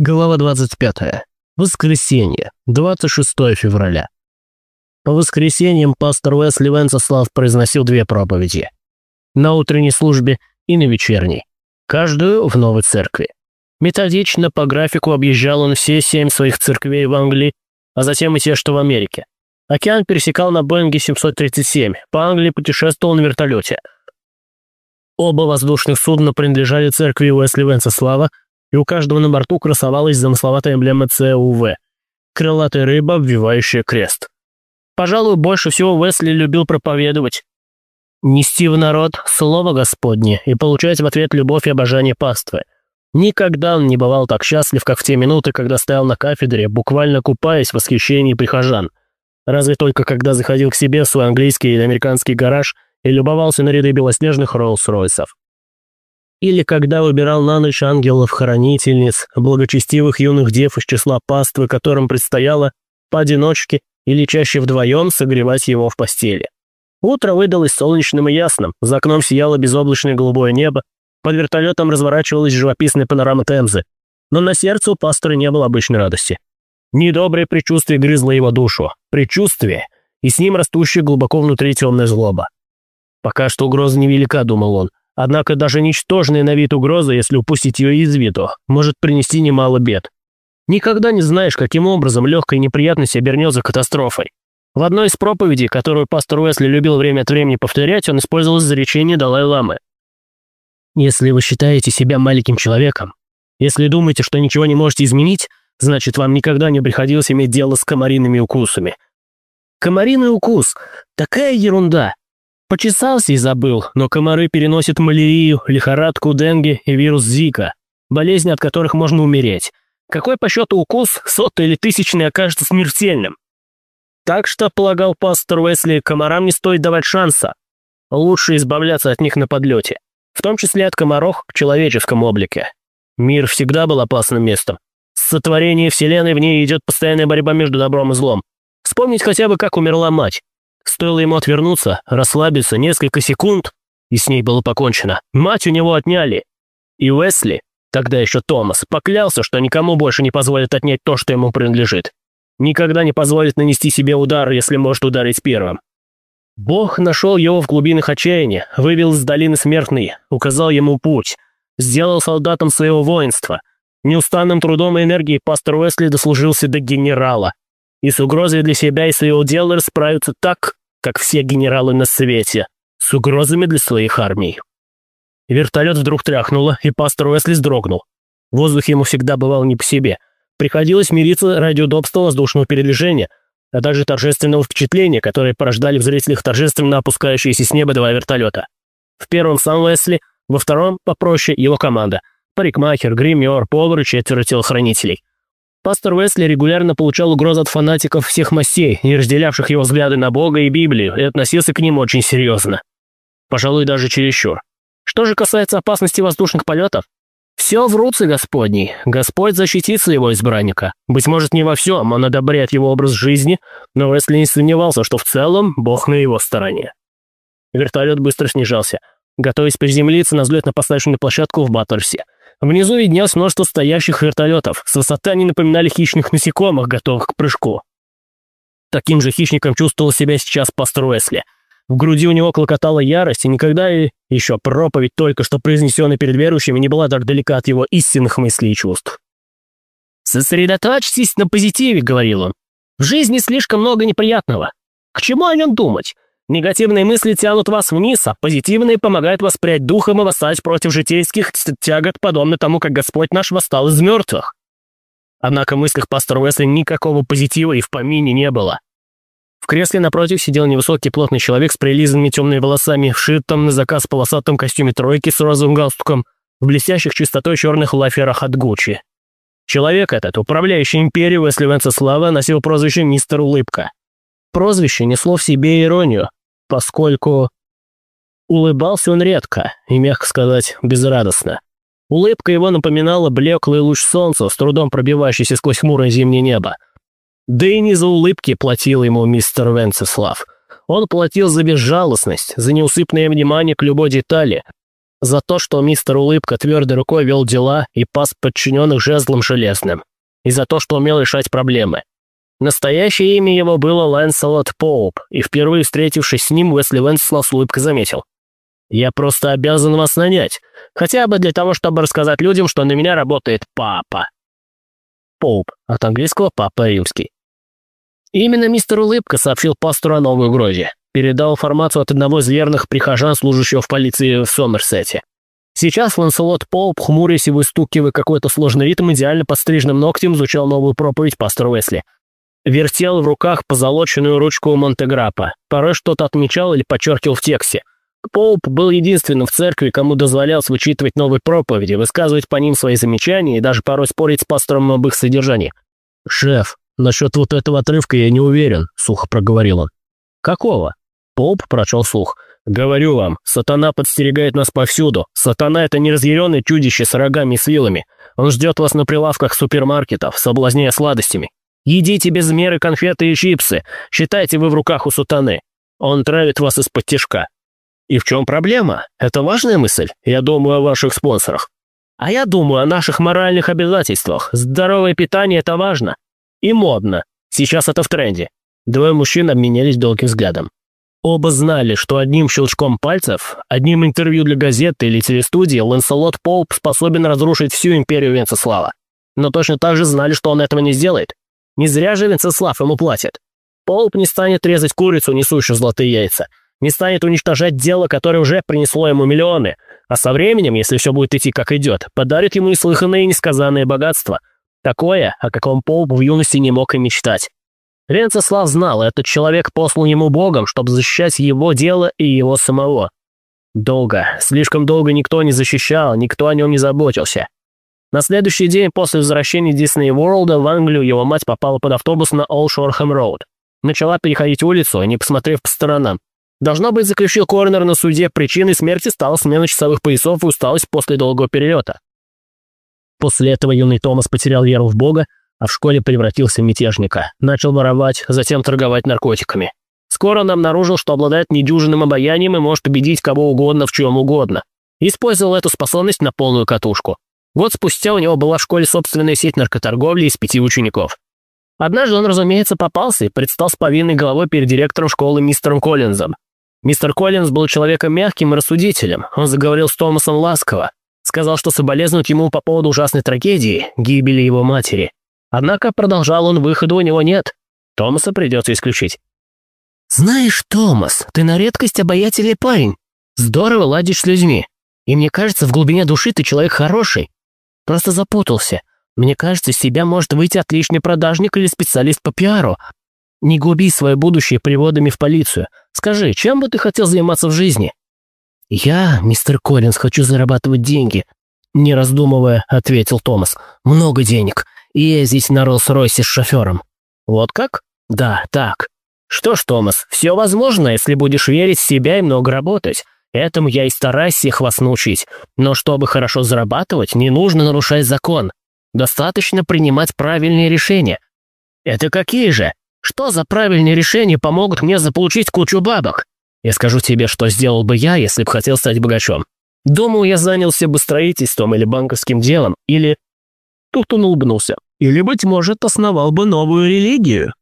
Глава 25. Воскресенье, 26 февраля. По воскресеньям пастор Уэсли Венцеслав произносил две проповеди. На утренней службе и на вечерней. Каждую в новой церкви. Методично по графику объезжал он все семь своих церквей в Англии, а затем и те, что в Америке. Океан пересекал на Боинге 737, по Англии путешествовал на вертолете. Оба воздушных судна принадлежали церкви Уэсли Венцеслава, и у каждого на борту красовалась замысловатая эмблема ЦУВ – крылатая рыба, обвивающая крест. Пожалуй, больше всего Уэсли любил проповедовать. Нести в народ слово Господне и получать в ответ любовь и обожание паствы. Никогда он не бывал так счастлив, как в те минуты, когда стоял на кафедре, буквально купаясь в восхищении прихожан. Разве только когда заходил к себе в свой английский или американский гараж и любовался на ряды белоснежных Роллс-Ройсов. Или когда выбирал на ночь ангелов-хранительниц, благочестивых юных дев из числа паствы, которым предстояло поодиночке или чаще вдвоем согревать его в постели. Утро выдалось солнечным и ясным, за окном сияло безоблачное голубое небо, под вертолетом разворачивалась живописная панорама Темзы, но на сердце у пастора не было обычной радости. Недоброе предчувствие грызло его душу, предчувствие, и с ним растущая глубоко внутри темная злоба. Пока что угроза невелика, думал он, Однако даже ничтожная на вид угроза, если упустить ее из виду, может принести немало бед. Никогда не знаешь, каким образом легкая неприятность обернется катастрофой. В одной из проповедей, которую пастор Уэсли любил время от времени повторять, он использовал изречение Далай-ламы. «Если вы считаете себя маленьким человеком, если думаете, что ничего не можете изменить, значит, вам никогда не приходилось иметь дело с комариными укусами». Комариный укус – такая ерунда. Почесался и забыл, но комары переносят малярию, лихорадку, денге и вирус Зика, болезни, от которых можно умереть. Какой по счету укус, сотый или тысячный, окажется смертельным? Так что, полагал пастор Уэсли, комарам не стоит давать шанса. Лучше избавляться от них на подлете, в том числе от комаров в человеческом облике. Мир всегда был опасным местом. С сотворения Вселенной в ней идет постоянная борьба между добром и злом. Вспомнить хотя бы, как умерла мать. Стоило ему отвернуться, расслабиться несколько секунд, и с ней было покончено. Мать у него отняли. И Уэсли, тогда еще Томас, поклялся, что никому больше не позволит отнять то, что ему принадлежит. Никогда не позволит нанести себе удар, если может ударить первым. Бог нашел его в глубинах отчаяния, вывел из долины смертной, указал ему путь, сделал солдатом своего воинства. Неустанным трудом и энергией пастор Уэсли дослужился до генерала. И с угрозой для себя и своего дела расправиться так, как все генералы на свете, с угрозами для своих армий. Вертолет вдруг тряхнуло, и пастор Уэсли вздрогнул. Воздух ему всегда бывал не по себе. Приходилось мириться ради удобства воздушного передвижения, а также торжественного впечатления, которое порождали в зрителях торжественно опускающиеся с неба два вертолета. В первом сам Уэсли, во втором, попроще, его команда. Парикмахер, гример, повар и четверо телохранителей. Пастор Уэсли регулярно получал угрозы от фанатиков всех мастей, не разделявших его взгляды на Бога и Библию, и относился к ним очень серьезно. Пожалуй, даже чересчур. Что же касается опасности воздушных полетов, все в руце Господней. Господь защитит своего избранника. Быть может, не во всем, он одобряет его образ жизни, но Уэсли не сомневался, что в целом Бог на его стороне. Вертолет быстро снижался, готовясь приземлиться на взлетно-посадочную площадку в Баттерсе – Внизу виднелось множество стоящих вертолетов. С высоты они напоминали хищных насекомых, готовых к прыжку. Таким же хищником чувствовал себя сейчас пастор. В груди у него клокотала ярость, и никогда и еще проповедь, только что произнесенная перед верующими, не была так далека от его истинных мыслей и чувств. «Сосредоточьтесь на позитиве», — говорил он. «В жизни слишком много неприятного. К чему о нем думать? Негативные мысли тянут вас вниз, а позитивные помогают воспрять духом и восстать против житейских тягот, подобно тому, как Господь наш восстал из мертвых. Однако в мыслях пастора Уэсли никакого позитива и в помине не было. В кресле напротив сидел невысокий плотный человек с прилизанными темными волосами, вшитым на заказ полосатом костюме тройки с розовым галстуком, в блестящих чистотой черных лаферах от Гуччи. Человек этот, управляющий империей Уэсли Венцеслава, носил прозвище «Мистер Улыбка». Прозвище несло в себе иронию, поскольку улыбался он редко и, мягко сказать, безрадостно. Улыбка его напоминала блеклый луч солнца, с трудом пробивающийся сквозь хмурое зимнее небо. Да и не за улыбки платил ему мистер Венцеслав. Он платил за безжалостность, за неусыпное внимание к любой детали, За то, что мистер Улыбка твердой рукой вел дела и пас подчиненных жезлом железным. И за то, что умел решать проблемы. Настоящее имя его было Лэнселот Поуп, и впервые встретившись с ним, Уэсли Венслав с улыбкой заметил. «Я просто обязан вас нанять, хотя бы для того, чтобы рассказать людям, что на меня работает папа». Поуп, от английского «папа римский». Именно мистер Улыбка сообщил пастору о новой угрозе. Передал информацию от одного из верных прихожан, служащего в полиции в Сомерсете. Сейчас Ланселот Поуп, хмурясь и выстукивая какой-то сложный ритм, идеально подстриженным ногтем изучал новую проповедь пастора Уэсли вертел в руках позолоченную ручку Монтеграпа, порой что-то отмечал или подчеркивал в тексте. Поуп был единственным в церкви, кому дозволялось вычитывать новые проповеди, высказывать по ним свои замечания и даже порой спорить с пастором об их содержании. «Шеф, насчет вот этого отрывка я не уверен», — сухо проговорил он. «Какого?» Поуп прочел слух. «Говорю вам, сатана подстерегает нас повсюду. Сатана — это неразъяренное чудище с рогами и с вилами. Он ждет вас на прилавках супермаркетов, соблазняя сладостями. Едите без меры конфеты и чипсы. Считайте вы в руках у сутаны. Он травит вас из-под тишка. И в чем проблема? Это важная мысль. Я думаю о ваших спонсорах. А я думаю о наших моральных обязательствах. Здоровое питание – это важно. И модно. Сейчас это в тренде. Двое мужчин обменялись долгим взглядом. Оба знали, что одним щелчком пальцев, одним интервью для газеты или телестудии Ланселот Полп способен разрушить всю империю Венцеслава. Но точно так же знали, что он этого не сделает. Не зря же Венцеслав ему платит. Полп не станет резать курицу, несущую золотые яйца. Не станет уничтожать дело, которое уже принесло ему миллионы. А со временем, если все будет идти как идет, подарит ему неслыханное и несказанное богатство. Такое, о каком Полп в юности не мог и мечтать. Венцеслав знал, этот человек послан ему Богом, чтобы защищать его дело и его самого. Долго, слишком долго никто не защищал, никто о нем не заботился. На следующий день после возвращения Дисней Ворлда в Англию его мать попала под автобус на Олд Шорхэм Роуд. Начала переходить улицу, не посмотрев по сторонам. Должно быть, заключил коронер на суде, причиной смерти стала смена часовых поясов и усталость после долгого перелета. После этого юный Томас потерял веру в Бога, а в школе превратился в мятежника. Начал воровать, затем торговать наркотиками. Скоро он обнаружил, что обладает недюжинным обаянием и может убедить кого угодно в чем угодно. Использовал эту способность на полную катушку. Год спустя у него была в школе собственная сеть наркоторговли из пяти учеников. Однажды он, разумеется, попался и предстал с повинной головой перед директором школы мистером Коллинзом. Мистер Коллинз был человеком мягким и рассудителем. Он заговорил с Томасом ласково. Сказал, что соболезнует ему по поводу ужасной трагедии, гибели его матери. Однако, продолжал он, выхода у него нет. Томаса придется исключить. «Знаешь, Томас, ты на редкость обаятельный парень. Здорово ладишь с людьми. И мне кажется, в глубине души ты человек хороший. Просто запутался. Мне кажется, из себя может выйти отличный продажник или специалист по пиару. Не губи свое будущее приводами в полицию. Скажи, чем бы ты хотел заниматься в жизни?» «Я, мистер Коллинз, хочу зарабатывать деньги», — не раздумывая, ответил Томас. «Много денег. И ездить на Роллс-Ройсе с шофером». «Вот как?» «Да, так. Что ж, Томас, все возможно, если будешь верить в себя и много работать. Этому я и стараюсь всех вас научить. Но чтобы хорошо зарабатывать, не нужно нарушать закон. Достаточно принимать правильные решения. Это какие же? Что за правильные решения помогут мне заполучить кучу бабок? Я скажу тебе, что сделал бы я, если бы хотел стать богачом. Думаю, я занялся бы строительством или банковским делом, или... Тут он улыбнулся. Или, быть может, основал бы новую религию.